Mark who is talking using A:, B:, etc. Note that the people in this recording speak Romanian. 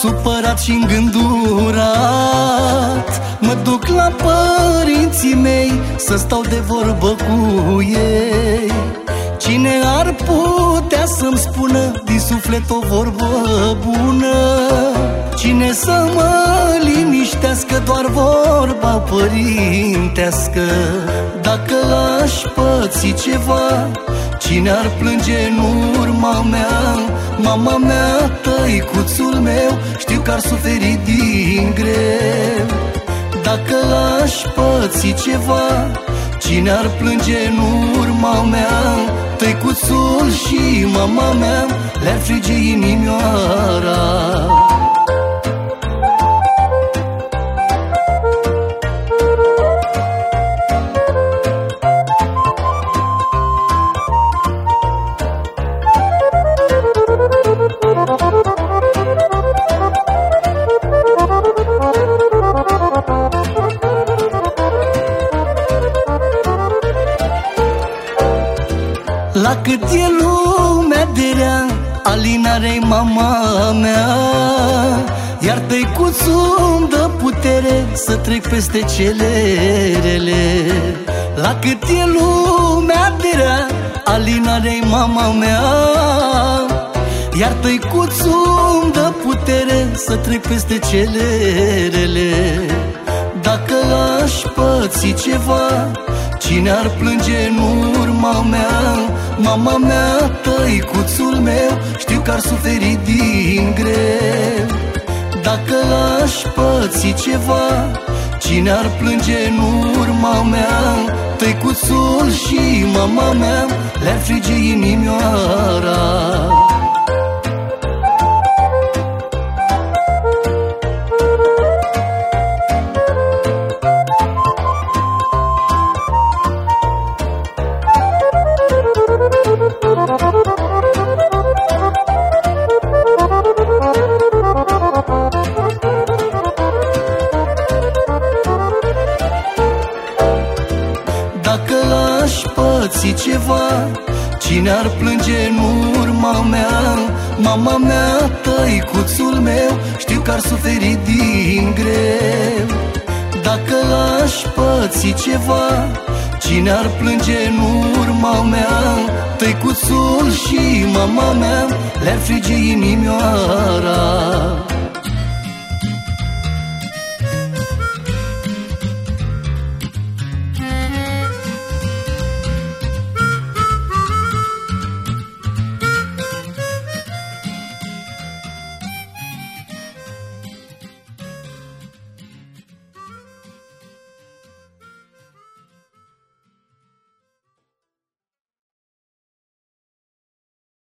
A: supărat și îngândurat. Mă duc la părinții mei Să stau de vorbă cu ei. Cine ar putea să-mi spună Din suflet o vorbă bună? Cine să mă liniștească Doar vorba părintească. Dacă aș păți ceva Cine ar plânge în urma mea? Mama mea, tăicuțul meu Știu că ar suferi din greu. Dacă aș păți ceva Cine ar plânge în urma mea? Tăicuțul și mama mea Le-ar frige inimioara La cât e lumea de rea Alinare-i mama mea? Iar tăicuțul îmi dă putere Să trec peste cele rele. La cât e lumea de rea Alinare-i mama mea? Iar tăicuțul îmi dă putere Să trec peste cele rele. Dacă aș păți ceva Cine ar plânge în urma mea? Mama mea, tăicuțul meu Știu că ar suferi din greu. Dacă aș păți ceva Cine ar plânge în urma mea? Tăicuțul și mama mea Le-ar frige inimioara păți ceva. Cine ar plânge în urma mea? Mama mea, tăicuțul meu Știu că ar suferi din greu. Dacă aș păți ceva Cine ar plânge în urma mea? Tăicuțul și mama mea Le-ar frige inimioara